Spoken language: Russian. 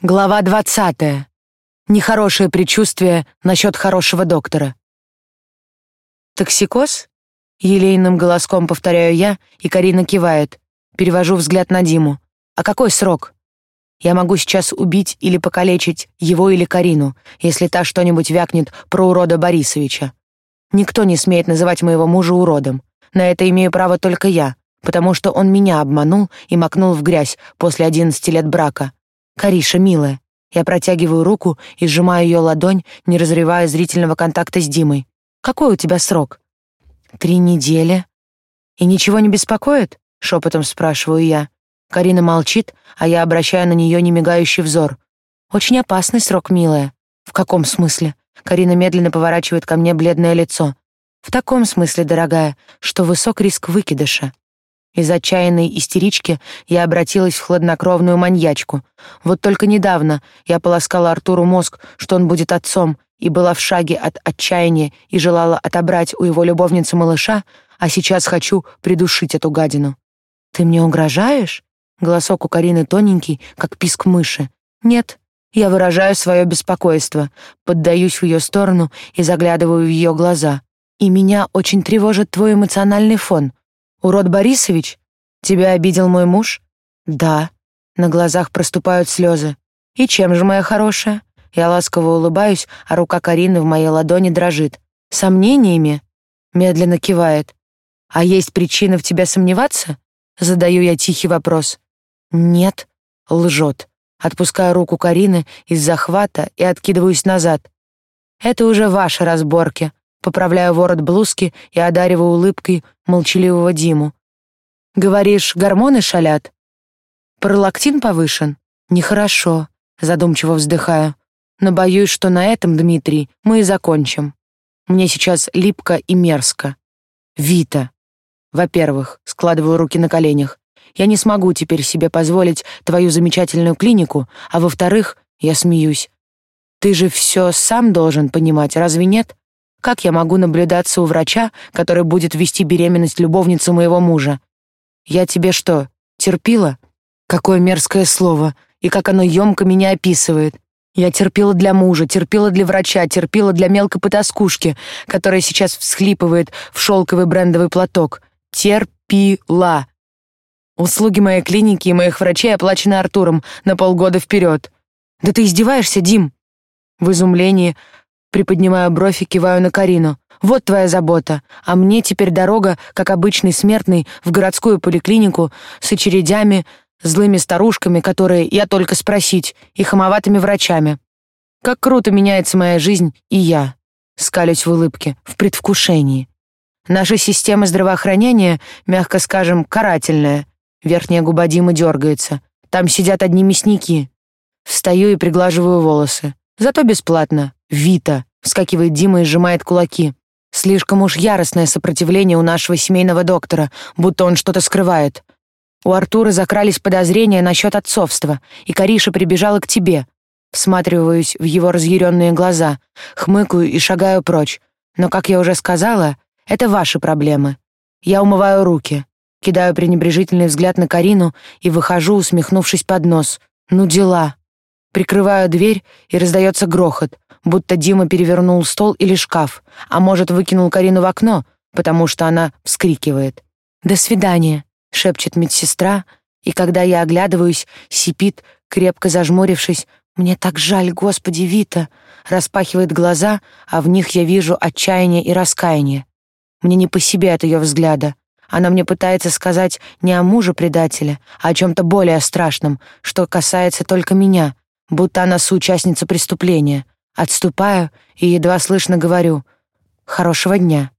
Глава двадцатая. Нехорошее предчувствие насчет хорошего доктора. «Токсикоз?» — елейным голоском повторяю я, и Карина кивает. Перевожу взгляд на Диму. «А какой срок?» Я могу сейчас убить или покалечить его или Карину, если та что-нибудь вякнет про урода Борисовича. Никто не смеет называть моего мужа уродом. На это имею право только я, потому что он меня обманул и макнул в грязь после одиннадцати лет брака. «Кариша, милая». Я протягиваю руку и сжимаю ее ладонь, не разрывая зрительного контакта с Димой. «Какой у тебя срок?» «Три недели». «И ничего не беспокоит?» — шепотом спрашиваю я. Карина молчит, а я обращаю на нее немигающий взор. «Очень опасный срок, милая». «В каком смысле?» Карина медленно поворачивает ко мне бледное лицо. «В таком смысле, дорогая, что высок риск выкидыша. Из отчаянной истерички я обратилась в хладнокровную маньячку. Вот только недавно я полоскала Артуру мозг, что он будет отцом, и была в шаге от отчаяния и желала отобрать у его любовницы малыша, а сейчас хочу придушить эту гадину. «Ты мне угрожаешь?» Голосок у Карины тоненький, как писк мыши. «Нет, я выражаю свое беспокойство, поддаюсь в ее сторону и заглядываю в ее глаза. И меня очень тревожит твой эмоциональный фон. «Урод Борисович? Тебя обидел мой муж?» «Да». На глазах проступают слезы. «И чем же, моя хорошая?» Я ласково улыбаюсь, а рука Карины в моей ладони дрожит. «Сомнениями?» Медленно кивает. «А есть причина в тебя сомневаться?» Задаю я тихий вопрос. «Нет», — лжет. Отпускаю руку Карины из захвата и откидываюсь назад. «Это уже ваши разборки», Поправляю ворот блузки и одариваю улыбкой молчаливого Диму. «Говоришь, гормоны шалят?» «Пролактин повышен?» «Нехорошо», — задумчиво вздыхаю. «Но боюсь, что на этом, Дмитрий, мы и закончим. Мне сейчас липко и мерзко. Вита. Во-первых, складываю руки на коленях. Я не смогу теперь себе позволить твою замечательную клинику, а во-вторых, я смеюсь. Ты же все сам должен понимать, разве нет? Как я могу наблюдаться у врача, который будет вести беременность любовницы моего мужа? Я тебе что, терпила? Какое мерзкое слово, и как оно ёмко меня описывает. Я терпела для мужа, терпела для врача, терпела для мелкой потаскушки, которая сейчас всхлипывает в шелковый брендовый платок. Терпила. Услуги моей клиники и моих врачей оплачены Артуром на полгода вперед. Да ты издеваешься, Дим? В изумлении Приподнимаю бровь и киваю на Карину. «Вот твоя забота, а мне теперь дорога, как обычный смертный, в городскую поликлинику с очередями, злыми старушками, которые, я только спросить, и хамоватыми врачами. Как круто меняется моя жизнь и я». Скалюсь в улыбке, в предвкушении. Наша система здравоохранения, мягко скажем, карательная. Верхняя губа Димы дергается. Там сидят одни мясники. Встаю и приглаживаю волосы. Зато бесплатно. Вита, вскакивает Дима и сжимает кулаки. Слишком уж яростное сопротивление у нашего семейного доктора, будто он что-то скрывает. У Артура закрались подозрения насчет отцовства, и Кариша прибежала к тебе. Всматриваюсь в его разъяренные глаза, хмыкаю и шагаю прочь. Но, как я уже сказала, это ваши проблемы. Я умываю руки, кидаю пренебрежительный взгляд на Карину и выхожу, усмехнувшись под нос. Ну дела. Прикрываю дверь, и раздается грохот будто Дима перевернул стол или шкаф, а может, выкинул Карину в окно, потому что она вскрикивает. «До свидания», — шепчет медсестра, и когда я оглядываюсь, сипит, крепко зажмурившись, «Мне так жаль, Господи, Вита!» распахивает глаза, а в них я вижу отчаяние и раскаяние. Мне не по себе от ее взгляда. Она мне пытается сказать не о муже-предателе, а о чем-то более страшном, что касается только меня, будто она соучастница преступления. Отступаю и едва слышно говорю «Хорошего дня».